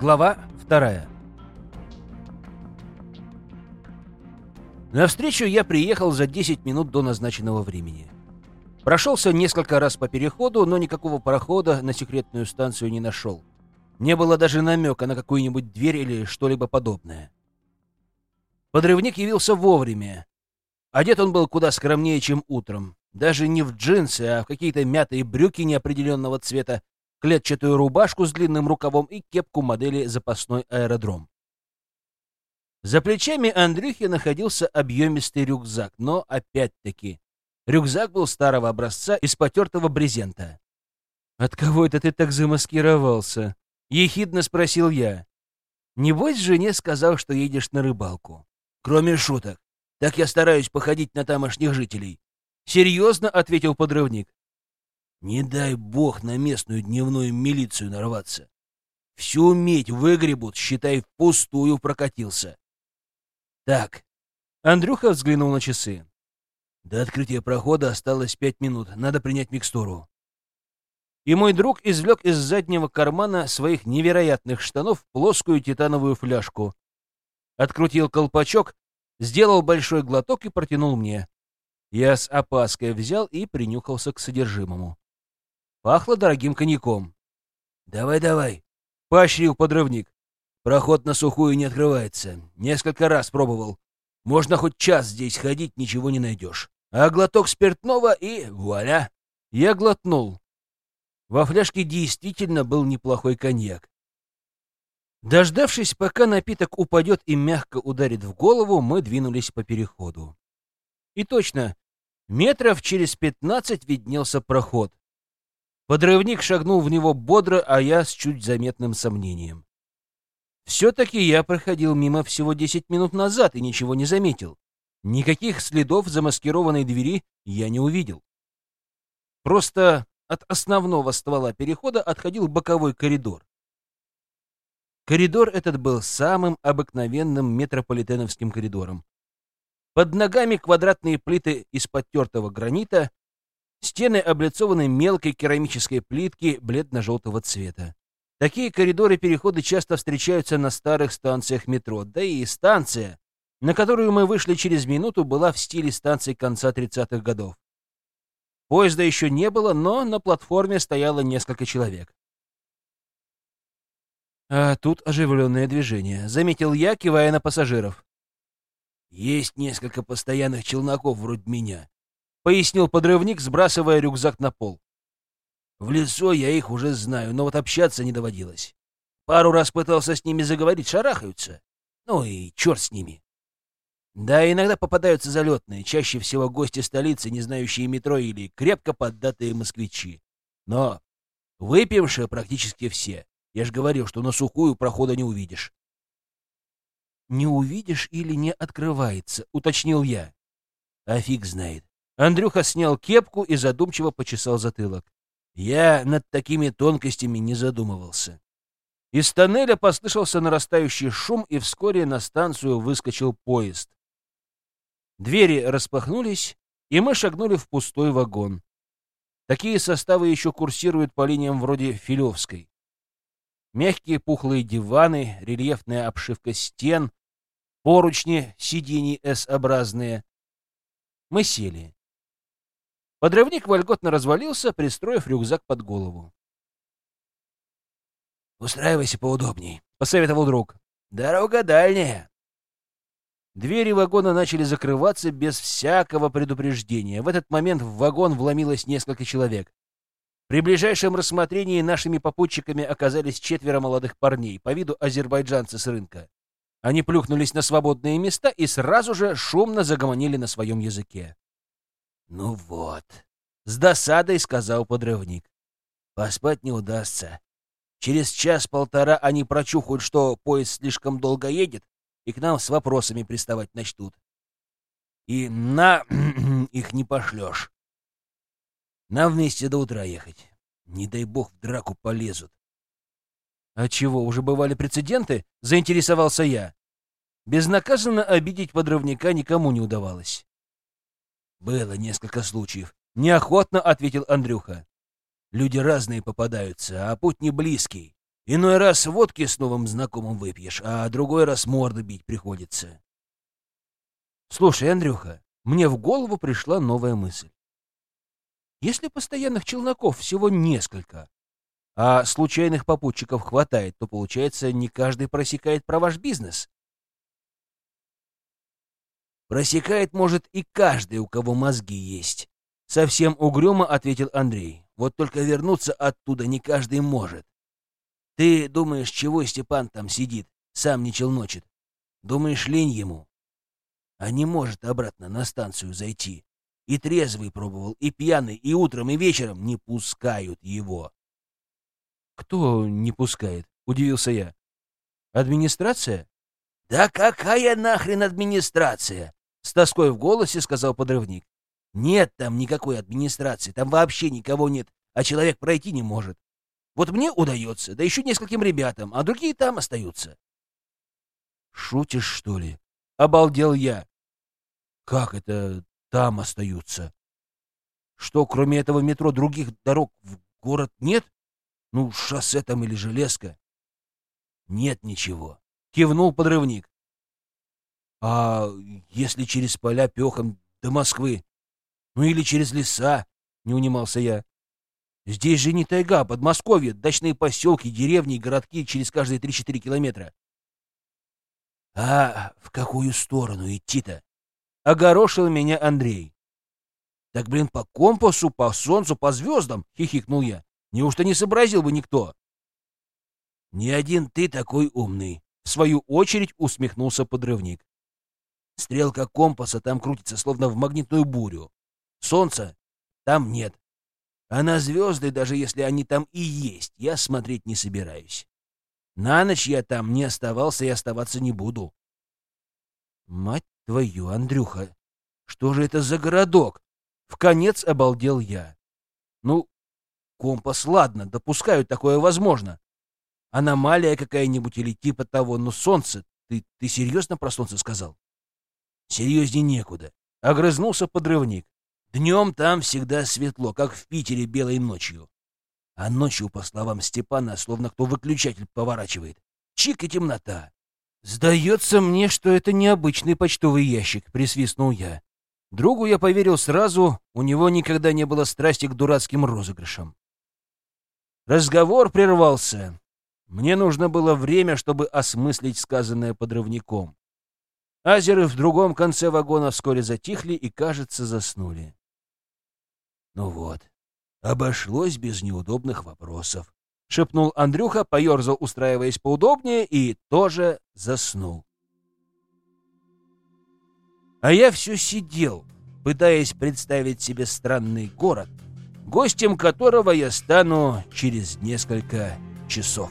Глава вторая. На встречу я приехал за 10 минут до назначенного времени. Прошелся несколько раз по переходу, но никакого парохода на секретную станцию не нашел. Не было даже намека на какую-нибудь дверь или что-либо подобное. Подрывник явился вовремя. Одет он был куда скромнее, чем утром. Даже не в джинсы, а в какие-то мятые брюки неопределенного цвета, клетчатую рубашку с длинным рукавом и кепку модели «Запасной аэродром». За плечами Андрюхи находился объемистый рюкзак, но, опять-таки, рюкзак был старого образца из потертого брезента. «От кого это ты так замаскировался?» — ехидно спросил я. «Небось, жене сказал, что едешь на рыбалку». «Кроме шуток. Так я стараюсь походить на тамошних жителей». «Серьезно?» — ответил подрывник. Не дай бог на местную дневную милицию нарваться. Всю медь выгребут, считай, впустую прокатился. Так. Андрюха взглянул на часы. До открытия прохода осталось пять минут. Надо принять микстуру. И мой друг извлек из заднего кармана своих невероятных штанов плоскую титановую фляжку. Открутил колпачок, сделал большой глоток и протянул мне. Я с опаской взял и принюхался к содержимому. Пахло дорогим коньяком. «Давай, давай!» — поощрил подрывник. «Проход на сухую не открывается. Несколько раз пробовал. Можно хоть час здесь ходить, ничего не найдешь. А глоток спиртного и вуаля!» Я глотнул. Во фляжке действительно был неплохой коньяк. Дождавшись, пока напиток упадет и мягко ударит в голову, мы двинулись по переходу. И точно, метров через пятнадцать виднелся проход. Подрывник шагнул в него бодро, а я с чуть заметным сомнением. Все-таки я проходил мимо всего десять минут назад и ничего не заметил. Никаких следов замаскированной двери я не увидел. Просто от основного ствола перехода отходил боковой коридор. Коридор этот был самым обыкновенным метрополитеновским коридором. Под ногами квадратные плиты из подтертого гранита, Стены облицованы мелкой керамической плитки бледно-желтого цвета. Такие коридоры-переходы часто встречаются на старых станциях метро, да и станция, на которую мы вышли через минуту, была в стиле станции конца 30-х годов. Поезда еще не было, но на платформе стояло несколько человек. А тут оживленное движение, заметил я, кивая на пассажиров. Есть несколько постоянных челноков вроде меня, — пояснил подрывник, сбрасывая рюкзак на пол. «В лесу я их уже знаю, но вот общаться не доводилось. Пару раз пытался с ними заговорить, шарахаются. Ну и черт с ними. Да, иногда попадаются залетные, чаще всего гости столицы, не знающие метро или крепко поддатые москвичи. Но выпившие практически все. Я же говорил, что на сухую прохода не увидишь. «Не увидишь или не открывается», — уточнил я. «А фиг знает. Андрюха снял кепку и задумчиво почесал затылок. Я над такими тонкостями не задумывался. Из тоннеля послышался нарастающий шум, и вскоре на станцию выскочил поезд. Двери распахнулись, и мы шагнули в пустой вагон. Такие составы еще курсируют по линиям вроде Филевской. Мягкие пухлые диваны, рельефная обшивка стен, поручни, сиденья S-образные. Мы сели. Подрывник вольготно развалился, пристроив рюкзак под голову. «Устраивайся поудобней», — посоветовал друг. «Дорога дальняя». Двери вагона начали закрываться без всякого предупреждения. В этот момент в вагон вломилось несколько человек. При ближайшем рассмотрении нашими попутчиками оказались четверо молодых парней, по виду азербайджанцы с рынка. Они плюхнулись на свободные места и сразу же шумно загомонили на своем языке. «Ну вот», — с досадой сказал подрывник. «Поспать не удастся. Через час-полтора они прочухают, что поезд слишком долго едет, и к нам с вопросами приставать начнут. И на их не пошлешь. Нам вместе до утра ехать. Не дай бог в драку полезут. А чего, уже бывали прецеденты? Заинтересовался я. Безнаказанно обидеть подрывника никому не удавалось. Было несколько случаев. Неохотно ответил Андрюха. Люди разные попадаются, а путь не близкий. Иной раз водки с новым знакомым выпьешь, а другой раз морды бить приходится. Слушай, Андрюха, мне в голову пришла новая мысль. Если постоянных челноков всего несколько, а случайных попутчиков хватает, то, получается, не каждый просекает про ваш бизнес. Просекает, может, и каждый, у кого мозги есть. Совсем угрюмо ответил Андрей. Вот только вернуться оттуда не каждый может. Ты думаешь, чего Степан там сидит, сам не челночит? Думаешь, лень ему? А не может обратно на станцию зайти. И трезвый пробовал, и пьяный, и утром, и вечером не пускают его. «Кто не пускает?» — удивился я. «Администрация?» «Да какая нахрен администрация?» — с тоской в голосе сказал подрывник. «Нет там никакой администрации, там вообще никого нет, а человек пройти не может. Вот мне удается, да еще нескольким ребятам, а другие там остаются». «Шутишь, что ли?» — обалдел я. «Как это там остаются? Что, кроме этого метро, других дорог в город нет? Ну, шоссе там или железка?» «Нет ничего», — кивнул подрывник. А если через поля пехом до Москвы? Ну или через леса, не унимался я. Здесь же не тайга, Подмосковье, дачные поселки, деревни и городки через каждые три-четыре километра. А в какую сторону идти-то? Огорошил меня Андрей. Так, блин, по компасу, по солнцу, по звездам, хихикнул я. Неужто не сообразил бы никто? Не один ты такой умный, в свою очередь усмехнулся подрывник. Стрелка компаса там крутится, словно в магнитную бурю. Солнца там нет. А на звезды, даже если они там и есть, я смотреть не собираюсь. На ночь я там не оставался и оставаться не буду. Мать твою, Андрюха, что же это за городок? В конец обалдел я. Ну, компас, ладно, допускаю, такое возможно. Аномалия какая-нибудь или типа того, но солнце... Ты, ты серьезно про солнце сказал? Серьезней некуда. Огрызнулся подрывник. Днем там всегда светло, как в Питере белой ночью. А ночью, по словам Степана, словно кто выключатель поворачивает. Чик и темнота. «Сдается мне, что это необычный почтовый ящик», — присвистнул я. Другу я поверил сразу, у него никогда не было страсти к дурацким розыгрышам. Разговор прервался. Мне нужно было время, чтобы осмыслить сказанное подрывником. Азеры в другом конце вагона вскоре затихли и, кажется, заснули. Ну вот, обошлось без неудобных вопросов. Шепнул Андрюха, поерзал, устраиваясь поудобнее, и тоже заснул. А я все сидел, пытаясь представить себе странный город, гостем которого я стану через несколько часов.